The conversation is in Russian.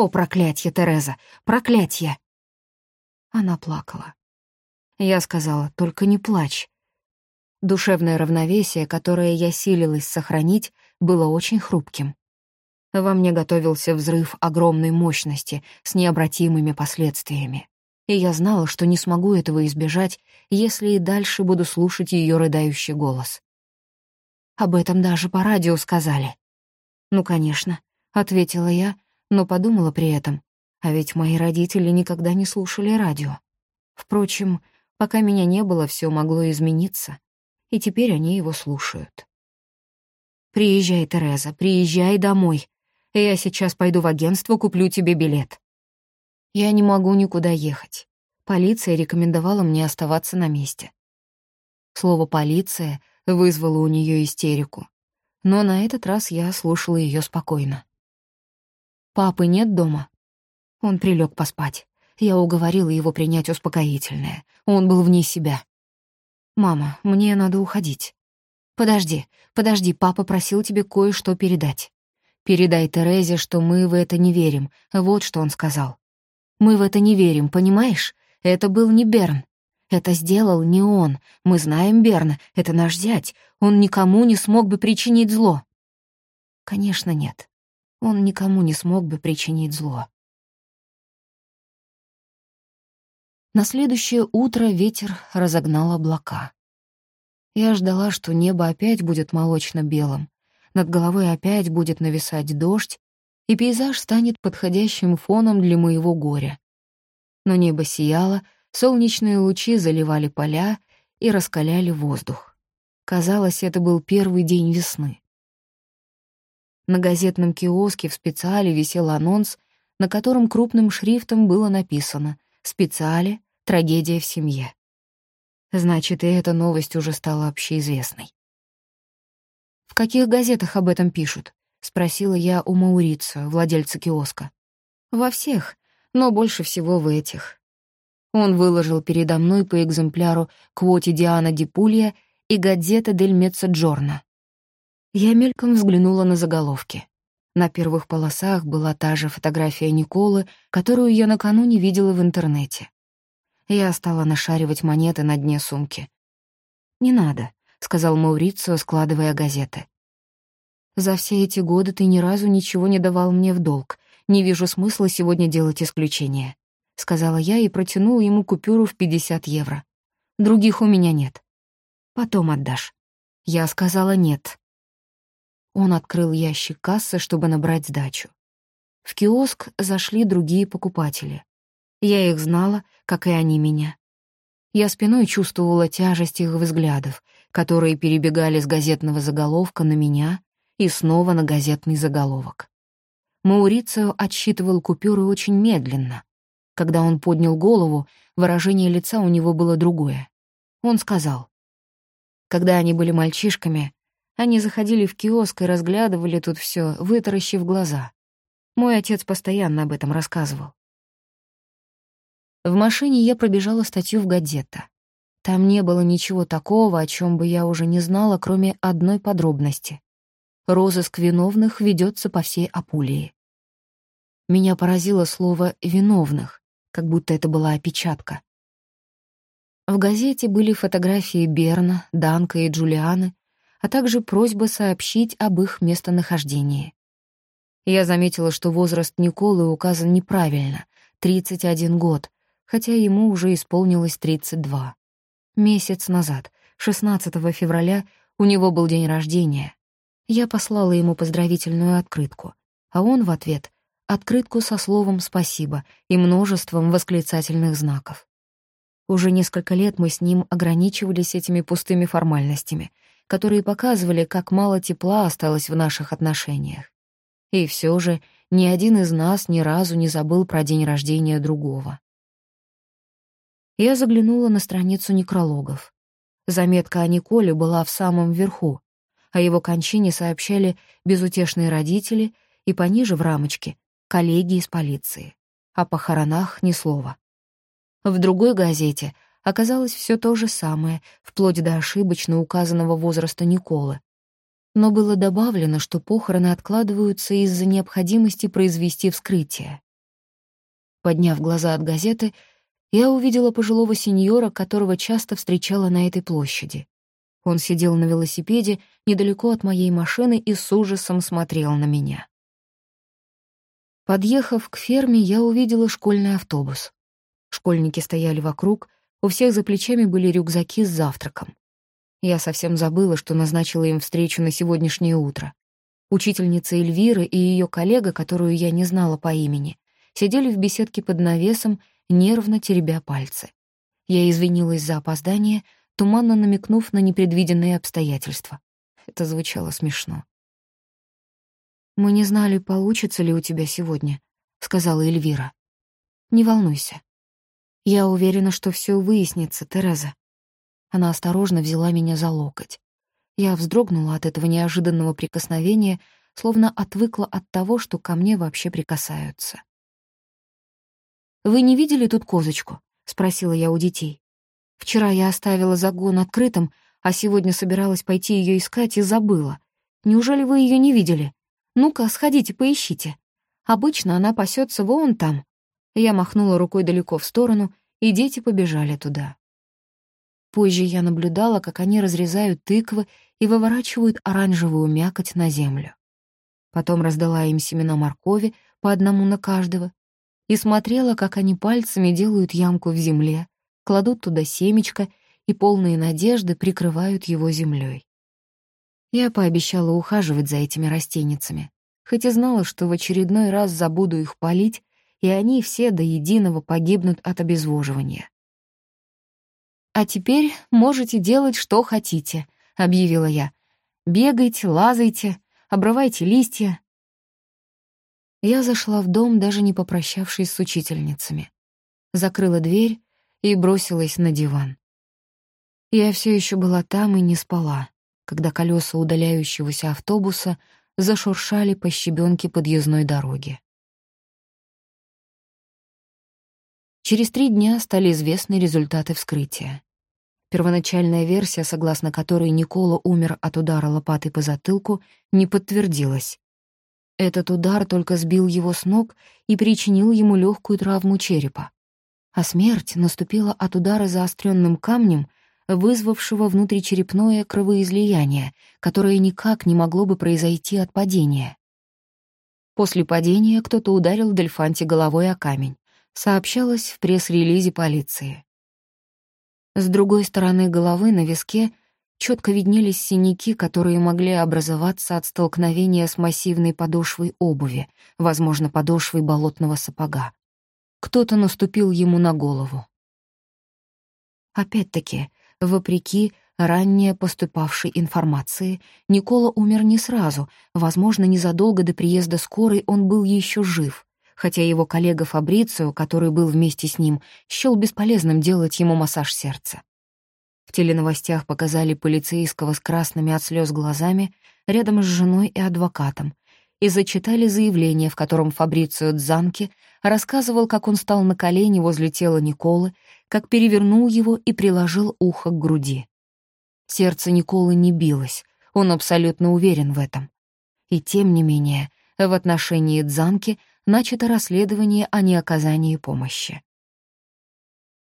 О, проклятье, Тереза, проклятье!» Она плакала. Я сказала, только не плачь. Душевное равновесие, которое я силилась сохранить, было очень хрупким. Во мне готовился взрыв огромной мощности с необратимыми последствиями. И я знала, что не смогу этого избежать, если и дальше буду слушать ее рыдающий голос. Об этом даже по радио сказали. «Ну, конечно», — ответила я, но подумала при этом, а ведь мои родители никогда не слушали радио. Впрочем, пока меня не было, все могло измениться, и теперь они его слушают. «Приезжай, Тереза, приезжай домой. Я сейчас пойду в агентство, куплю тебе билет». Я не могу никуда ехать. Полиция рекомендовала мне оставаться на месте. Слово «полиция» вызвало у нее истерику. Но на этот раз я слушала ее спокойно. «Папы нет дома?» Он прилег поспать. Я уговорила его принять успокоительное. Он был вне себя. «Мама, мне надо уходить». «Подожди, подожди, папа просил тебе кое-что передать. Передай Терезе, что мы в это не верим. Вот что он сказал. Мы в это не верим, понимаешь? Это был не Берн. Это сделал не он. Мы знаем Берна, это наш зять. Он никому не смог бы причинить зло. Конечно, нет. Он никому не смог бы причинить зло. На следующее утро ветер разогнал облака. Я ждала, что небо опять будет молочно-белым, над головой опять будет нависать дождь, и пейзаж станет подходящим фоном для моего горя. Но небо сияло, солнечные лучи заливали поля и раскаляли воздух. Казалось, это был первый день весны. На газетном киоске в специале висел анонс, на котором крупным шрифтом было написано «Специале. Трагедия в семье». Значит, и эта новость уже стала общеизвестной. «В каких газетах об этом пишут?» — спросила я у Маурица, владельца киоска. «Во всех, но больше всего в этих». Он выложил передо мной по экземпляру «Квоти Диана Дипулья» и «Гадзета дель Меццаджорно». Я мельком взглянула на заголовки. На первых полосах была та же фотография Николы, которую я накануне видела в интернете. Я стала нашаривать монеты на дне сумки. «Не надо», — сказал Маурицио, складывая газеты. «За все эти годы ты ни разу ничего не давал мне в долг. Не вижу смысла сегодня делать исключение», — сказала я и протянула ему купюру в 50 евро. «Других у меня нет. Потом отдашь». Я сказала «нет». Он открыл ящик кассы, чтобы набрать сдачу. В киоск зашли другие покупатели. Я их знала, как и они меня. Я спиной чувствовала тяжесть их взглядов, которые перебегали с газетного заголовка на меня и снова на газетный заголовок. Маурицио отсчитывал купюры очень медленно. Когда он поднял голову, выражение лица у него было другое. Он сказал, «Когда они были мальчишками, они заходили в киоск и разглядывали тут все, вытаращив глаза. Мой отец постоянно об этом рассказывал. В машине я пробежала статью в «Гадзета». Там не было ничего такого, о чем бы я уже не знала, кроме одной подробности. Розыск виновных ведется по всей Апулии. Меня поразило слово «виновных», как будто это была опечатка. В газете были фотографии Берна, Данка и Джулианы, а также просьба сообщить об их местонахождении. Я заметила, что возраст Николы указан неправильно — 31 год, хотя ему уже исполнилось 32. Месяц назад, 16 февраля, у него был день рождения. Я послала ему поздравительную открытку, а он в ответ — открытку со словом «спасибо» и множеством восклицательных знаков. Уже несколько лет мы с ним ограничивались этими пустыми формальностями, которые показывали, как мало тепла осталось в наших отношениях. И все же ни один из нас ни разу не забыл про день рождения другого. Я заглянула на страницу некрологов. Заметка о Николе была в самом верху. О его кончине сообщали безутешные родители и пониже в рамочке — коллеги из полиции. О похоронах ни слова. В другой газете оказалось все то же самое, вплоть до ошибочно указанного возраста Николы. Но было добавлено, что похороны откладываются из-за необходимости произвести вскрытие. Подняв глаза от газеты, я увидела пожилого сеньора, которого часто встречала на этой площади. Он сидел на велосипеде недалеко от моей машины и с ужасом смотрел на меня. Подъехав к ферме, я увидела школьный автобус. Школьники стояли вокруг, у всех за плечами были рюкзаки с завтраком. Я совсем забыла, что назначила им встречу на сегодняшнее утро. Учительница Эльвира и ее коллега, которую я не знала по имени, сидели в беседке под навесом, нервно теребя пальцы. Я извинилась за опоздание, туманно намекнув на непредвиденные обстоятельства. Это звучало смешно. «Мы не знали, получится ли у тебя сегодня», — сказала Эльвира. «Не волнуйся. Я уверена, что все выяснится, Тереза». Она осторожно взяла меня за локоть. Я вздрогнула от этого неожиданного прикосновения, словно отвыкла от того, что ко мне вообще прикасаются. «Вы не видели тут козочку?» — спросила я у детей. «Вчера я оставила загон открытым, а сегодня собиралась пойти ее искать и забыла. Неужели вы ее не видели? Ну-ка, сходите, поищите. Обычно она пасется вон там». Я махнула рукой далеко в сторону, и дети побежали туда. Позже я наблюдала, как они разрезают тыквы и выворачивают оранжевую мякоть на землю. Потом раздала им семена моркови по одному на каждого и смотрела, как они пальцами делают ямку в земле, кладут туда семечко и полные надежды прикрывают его землей. Я пообещала ухаживать за этими растеницами, хоть и знала, что в очередной раз забуду их полить, и они все до единого погибнут от обезвоживания. «А теперь можете делать, что хотите», — объявила я. «Бегайте, лазайте, обрывайте листья». Я зашла в дом, даже не попрощавшись с учительницами. Закрыла дверь и бросилась на диван. Я все еще была там и не спала, когда колеса удаляющегося автобуса зашуршали по щебенке подъездной дороги. Через три дня стали известны результаты вскрытия. Первоначальная версия, согласно которой Никола умер от удара лопатой по затылку, не подтвердилась. Этот удар только сбил его с ног и причинил ему легкую травму черепа. А смерть наступила от удара заостренным камнем, вызвавшего внутричерепное кровоизлияние, которое никак не могло бы произойти от падения. После падения кто-то ударил Дельфанти головой о камень сообщалось в пресс-релизе полиции. С другой стороны головы на виске четко виднелись синяки, которые могли образоваться от столкновения с массивной подошвой обуви, возможно, подошвой болотного сапога. Кто-то наступил ему на голову. Опять-таки, вопреки ранее поступавшей информации, Никола умер не сразу, возможно, незадолго до приезда скорой он был еще жив, хотя его коллега Фабрицио, который был вместе с ним, счел бесполезным делать ему массаж сердца. В теленовостях показали полицейского с красными от слез глазами рядом с женой и адвокатом и зачитали заявление, в котором Фабрицио Дзанки рассказывал, как он стал на колени возле тела Николы, как перевернул его и приложил ухо к груди. Сердце Николы не билось, он абсолютно уверен в этом. И тем не менее, в отношении Дзанки начато расследование о неоказании помощи.